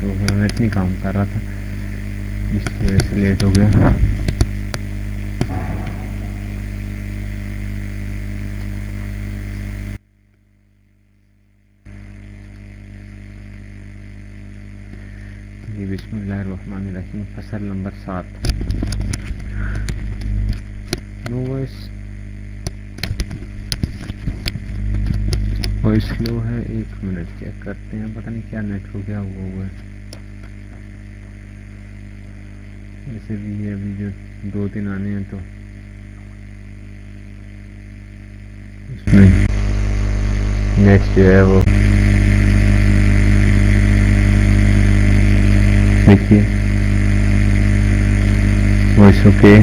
تو نیٹ نہیں کام کر رہا تھا۔ جس کی وجہ سے لیٹ ہو گیا۔ جی، بسم اللہ الرحمن الرحیم، فصل نمبر سات۔ نو وائس وائس لو ہے ایک منٹ چیک کرتے ہیں پتہ نہیں کیا نیٹ ہو گیا ہوا ہوا ہے ایسے بھی یہ ابھی جو دو دن آنے ہیں تو اس میں نیٹ جو ہے وہ دیکھیے وائس اوکے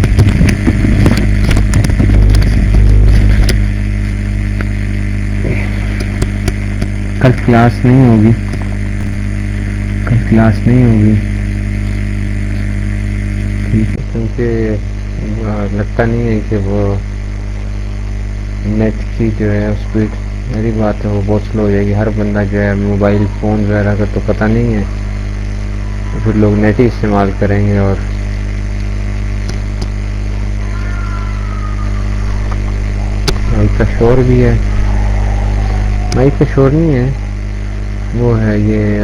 کل کلاس نہیں ہوگی۔ کل کلاس نہیں ہوگی۔ ٹھیک ہے، کیونکہ لگتا نہیں ہے کہ وہ نیٹ کی جو ہے اسپیڈ میری بات ہے، وہ بہت سلو ہو جائے گی۔ ہر بندہ جو ہے موبائل فون وغیرہ کا تو پتہ نہیں ہے۔ تو پھر لوگ نیٹ ہی استعمال کریں گے اور کا شور بھی ہے۔ مائک کا شور نہیں ہے۔ وہ ہے یہ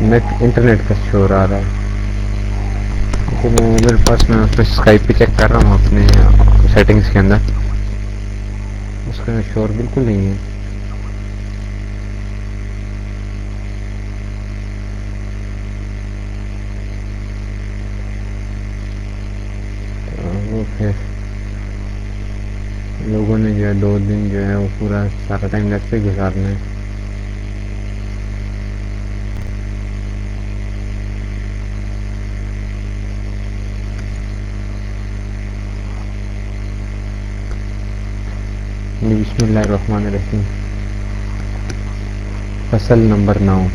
نیٹ انٹرنیٹ کا شور آ رہا ہے۔ لیکن میرے پاس میں اس پہ اسکائپ پہ چیک کر رہا ہوں اپنے سیٹنگس کے اندر۔ اس کا شور بالکل نہیں ہے۔ وہ پھر لوگوں نے جو ہے دو دن جو ہے وہ پورا سارا ٹائم نیٹ پہ گزارنا ہے۔ جی، بسم اللہ الرحمن الرحیم۔ فصل نمبر نو۔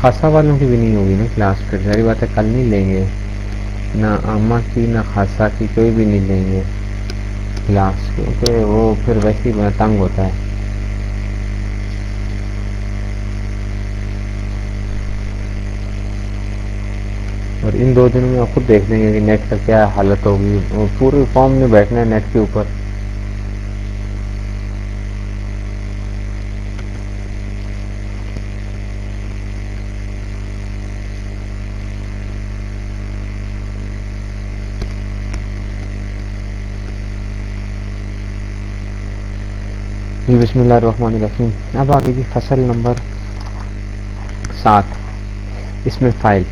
خاصا والوں کی بھی نہیں ہوگی نا کلاس پھر۔ ساری بات ہے، کل نہیں لیں گے۔ نہ عامہ کی نہ خاصہ کی کوئی بھی نہیں لیں گے۔ کلاس کیونکہ وہ پھر ویسے ہی تنگ ہوتا ہے۔ اور ان دو دنوں میں خود دیکھ لیں گے کہ نیٹ کا کیا حالت ہوگی۔ پورے فارم میں بیٹھنا ہے نیٹ کے اوپر۔ جی بسم اللہ الرحمن الرحیم۔ اب آگے کی فصل نمبر سات۔ اس میں فائل۔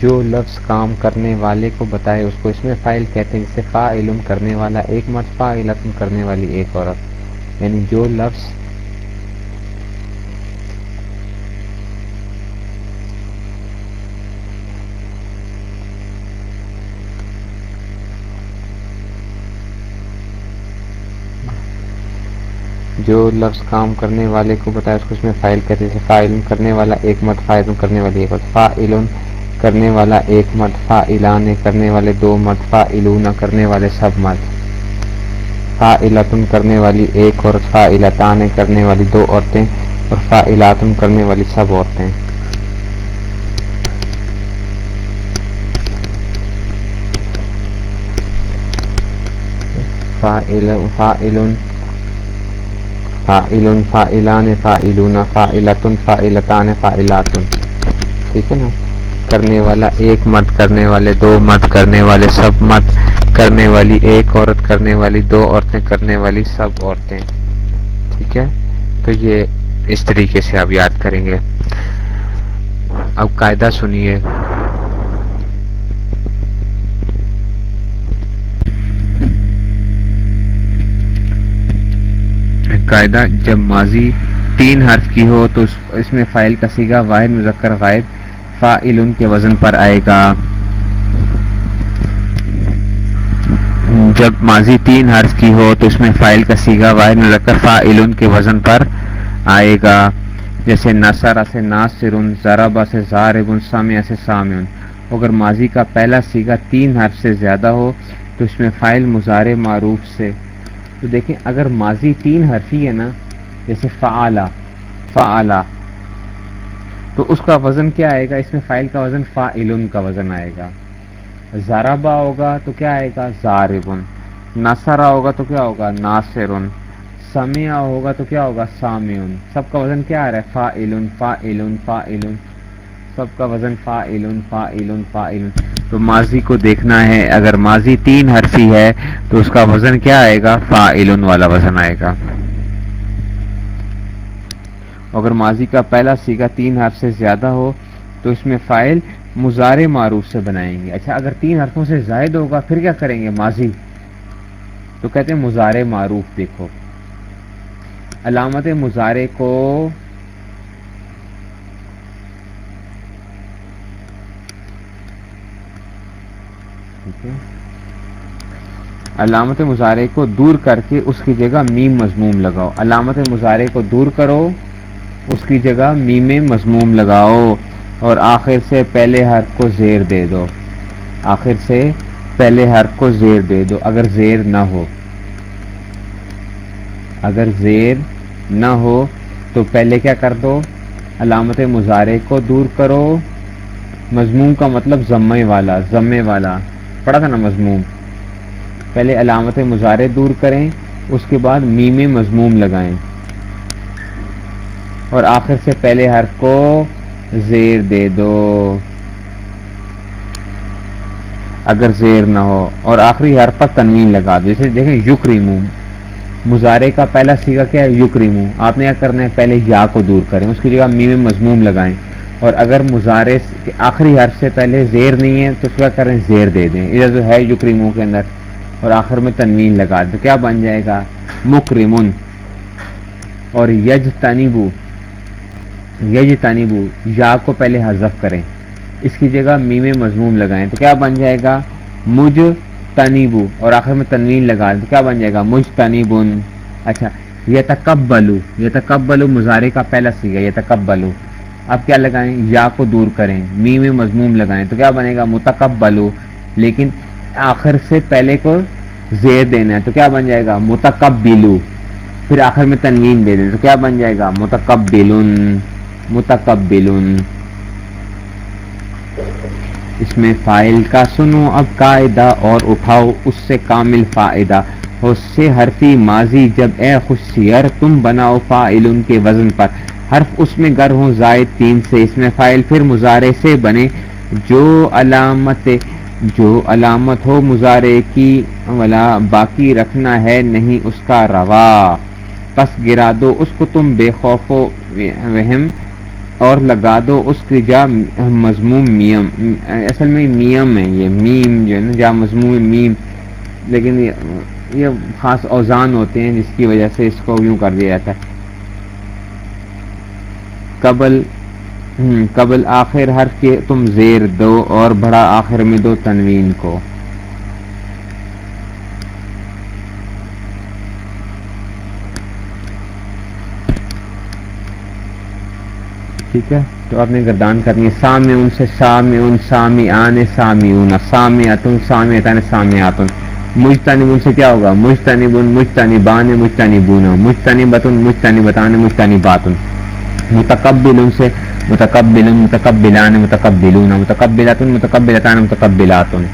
جو لفظ کام کرنے والے کو بتائے، اس کو اس میں فائل کہتے ہیں جسے فا علم کرنے والا ایک مرد فا علم کرنے والی ایک عورت۔ یعنی جو لفظ جو لفظ کام کرنے والے کو بتایا اس کو اس میں فائل کہتے ہیں فا علم کرنے والا ایک مرد فا علم کرنے والی ایک عورت فا علم کرنے والا ایک مرد فا کرنے والے دو مرد فا کرنے والے سب مرد۔ فا علتن کرنے والی ایک عورت فا علتان کرنے والی دو عورتیں اور فا علاتن کرنے والی سب عورتیں۔ فا علن فا علن فا علان فا علون ٹھیک ہے نا؟ کرنے والا ایک مرد، کرنے والے دو مرد، کرنے والے سب مرد، کرنے والی ایک عورت، کرنے والی دو عورتیں، کرنے والی سب عورتیں۔ ٹھیک ہے؟ تو یہ اس طریقے سے آپ یاد کریں گے۔ اب قاعدہ سنیے۔ قاعدہ جب ماضی تین حرف کی ہو تو اس میں فائل کا سیگا واحد مذکر غائب فائل ان کے وزن پر آئے گا۔ جب ماضی تین حرف کی ہو تو اس میں فائل کا سیگا واحد مذکر فائل ان کے وزن پر آئے گا۔ جیسے نصر سے ناصر ضربا سے زارب سامع سے سامع۔ اگر ماضی کا پہلا سیگا تین حرف سے زیادہ ہو تو اس میں فائل مظاہر معروف سے۔ تو دیکھیں، اگر ماضی تین حرفی ہے نا، جیسے فعالہ فعلا تو اس کا وزن کیا آئے گا؟ اس میں فائل کا وزن فائلن کا وزن آئے گا۔ زارابا ہوگا تو کیا آئے گا؟ زاربن نصرا ہوگا تو کیا ہوگا؟ ناصرن۔ سمیا ہوگا تو کیا ہوگا؟ سامعن۔ سب کا وزن کیا آ رہا ہے؟ فائلن فائلن فائلن۔ سب کا وزن فائلن فائلن فائلن۔ تو ماضی کو دیکھنا ہے۔ اگر ماضی تین حرفی ہے تو اس کا وزن کیا آئے گا؟ فائلن والا وزن آئے گا۔ اگر ماضی کا پہلا سیگا تین حرف سے زیادہ ہو تو اس میں فائل مزار معروف سے بنائیں گے۔ اچھا اگر تین حرفوں سے زائد ہوگا پھر کیا کریں گے ماضی؟ تو کہتے ہیں مزار معروف دیکھو۔ علامت مظاہرے کو علامت مظاہرے کو دور کر کے اس کی جگہ میم مضموم لگاؤ۔ علامت مظاہرے کو دور کرو، اس کی جگہ میم مضموم لگاؤ اور آخر سے پہلے حرف کو زیر دے دو۔ آخر سے پہلے حرف کو زیر دے دو، اگر زیر نہ ہو۔ اگر زیر نہ ہو تو پہلے کیا کر دو؟ علامت مظاہرے کو دور کرو۔ مضمون کا مطلب ضمے والا ضمے والا۔ پڑھا تھا نا مضمون پہلے علامت مظاہرے دور کریں، اس کے بعد میم مضموم لگائیں۔ اور آخر سے پہلے حرف کو زیر دے دو۔ اگر زیر نہ ہو، اور آخری حرف پر تنوین لگا دو۔ جیسے دیکھیں یق ریموم مظاہرے کا پہلا سیگا کیا ہے؟ یق آپ نے کیا کرنا ہے؟ پہلے یا کو دور کریں، اس کی جگہ میم مضموم لگائیں۔ اور اگر مظاہرے کے آخری حرف سے پہلے زیر نہیں ہے، تو کیا کریں زیر دے دیں۔ ادھر جو ہے یق کے اندر اور آخر میں تنوین لگا تو کیا بن جائے گا؟ مکرمن اور یج تنیبو یج تنیبو یا کو پہلے حذف کریں۔ اس کی جگہ میم مضموم لگائیں۔ تو کیا بن جائے گا؟ مجھ تنیبو اور آخر میں تنوین لگا تو کیا بن جائے گا؟ مجھ تنیبن اچھا یہ تکبلو یہ تکبلو مظاہرے کا پہلا سیگا یہ تکبلو اب کیا لگائیں؟ یا کو دور کریں۔ میم مضموم لگائیں۔ تو کیا بنے گا؟ متکبلو لیکن آخر سے پہلے کو زیر دینا ہے۔ تو کیا بن جائے گا؟ متکبلو پھر آخر میں تنوین دے دیں۔ تو کیا بن جائے گا؟ متکبلن متکبلن اس میں فائل کا سنو۔ اب قاعدہ اور اٹھاؤ۔ اس سے کامل فائدہ۔ اس حرفی ماضی جب اے خوشیر تم بناؤ فائل ان کے وزن پر۔ حرف اس میں گر ہوں، زائد تین سے اس میں فائل۔ پھر مظاہرے سے بنے۔ جو علامت جو علامت ہو مظاہرے کی، ولا باقی رکھنا ہے، نہیں اس کا روا۔ پس گرا دو اس کو تم بے خوف و وہم، اور لگا دو اس کی جا مضموم میم۔ اصل میں میم ہے یہ۔ میم جو ہے نا، جا مضموم میم۔ لیکن یہ خاص اوزان ہوتے ہیں جس کی وجہ سے اس کو یوں کر دیا جاتا ہے۔ قبل قبل آخر حرف کے تم زیر دو اور بڑا آخر میں دو تنوین کو۔ ٹھیک ہے؟ تو آپ نے گردان کرنی ہے۔ سامع ان سے سامع ان سامی آنے سامی اون سامع اتن سامع اتن سامع آتن مجتنب ان سے کیا ہوگا؟ مجتنب ان مجتنی بان، مجتنی بونا مجتنی بتن، مجتنی بتانے مجتنی باتن۔ متقبل ان سے متقبل متقبلان، متقبلون متقبلات متقبلتان، متقبلاتن۔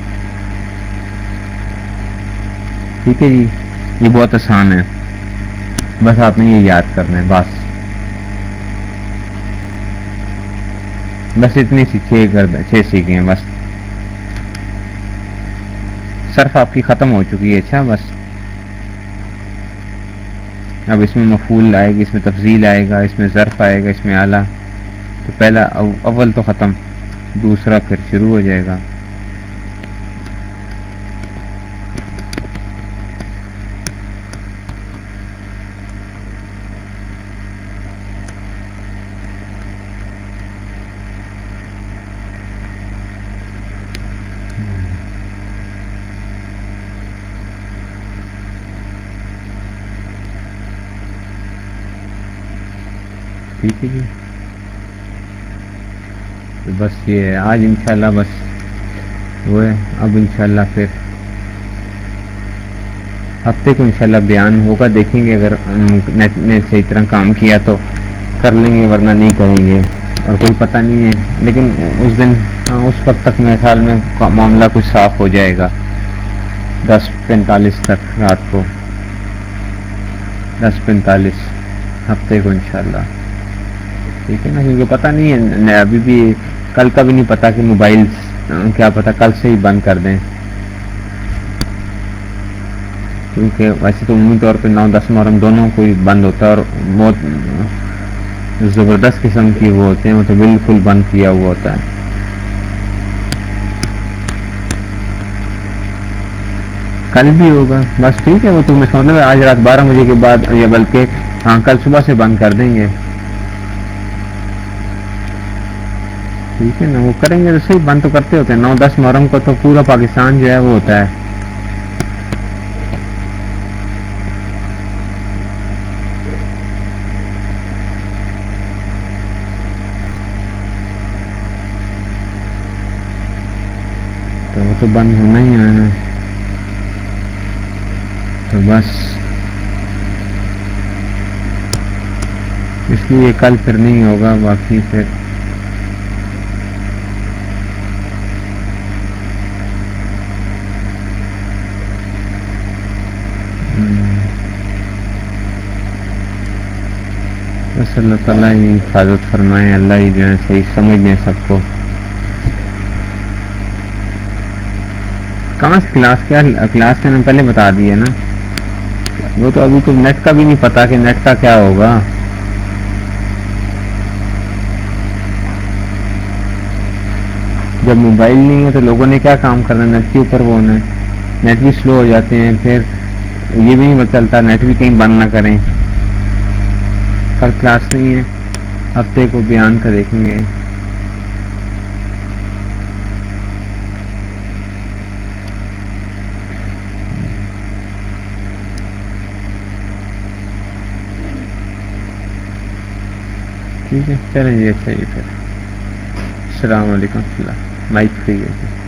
ٹھیک ہے جی؟ یہ بہت آسان ہے۔ بس آپ نے یہ یاد کرنا ہے، بس۔ بس اتنی سی چھ گرد چھ سیکھے ہیں، بس۔ صرف آپ کی ختم ہو چکی ہے اچھا بس۔ اب اس میں مفول آئے گی، اس میں تفضیل آئے گا، اس میں ظرف آئے گا، اس میں اعلیٰ۔ تو پہلا، اول تو ختم، دوسرا پھر شروع ہو جائے گا۔ ٹھیک ہے جی۔ تو بس یہ ہے آج انشاءاللہ بس وہ ہے۔ اب انشاءاللہ پھر ہفتے کو انشاءاللہ بیان ہوگا۔ دیکھیں گے اگر نیٹ نے صحیح طرح کام کیا تو کر لیں گے، ورنہ نہیں کریں گے۔ اور کوئی پتہ نہیں ہے۔ لیکن اس دن ہاں اس وقت تک میرے خیال میں معاملہ کچھ صاف ہو جائے گا۔ دس پینتالیس تک رات کو۔ دس پینتالیس ہفتے کو انشاءاللہ۔ ٹھیک ہے نا؟ کیونکہ پتہ نہیں ہے ابھی بھی کل کا بھی نہیں پتا کہ موبائل کیا پتا کل سے ہی بند کر دیں۔ کیونکہ ویسے تو عمومی طور پہ نو دس محرم دونوں کو بند ہوتا ہے اور بہت زبردست قسم کی وہ ہوتے ہیں، وہ تو بالکل بند کیا ہوا ہوتا ہے۔ کل بھی ہوگا۔ بس ٹھیک ہے، وہ تو میں مطلب آج رات بارہ بجے کے بعد یا بلکہ ہاں کل صبح سے بند کر دیں گے۔ ٹھیک ہے نا؟ وہ کریں گے تو صحیح، بند تو کرتے ہوتے ہیں۔ نو دس محرم کو تو پورا پاکستان جو ہے وہ ہوتا ہے۔ تو وہ تو بند ہونا ہی ہے۔ تو بس۔ اس لیے کل پھر نہیں ہوگا، باقی پھر اللہ تعالیٰ ہی حفاظت فرمائے اللہ ہی جو ہے صحیح سمجھ دیں سب کو۔ کہاں سے کلاس کیا؟ کلاس کے نے پہلے بتا دیے نا۔ وہ تو ابھی تو نیٹ کا بھی نہیں پتا کہ نیٹ کا کیا ہوگا۔ جب موبائل نہیں ہے تو لوگوں نے کیا کام کرنا؟ نیٹ کے اوپر وہ ہونا۔ ہے نیٹ بھی سلو ہو جاتے ہیں، پھر یہ بھی نہیں چلتا نیٹ بھی کہیں بند نہ کریں۔ کل کلاس نہیں ہے ہفتے کو بیان کا دیکھیں گے۔ ٹھیک ہے، چلیں جی اچھا جی پھر۔ السلام علیکم، اللہ، مائک فری ہے۔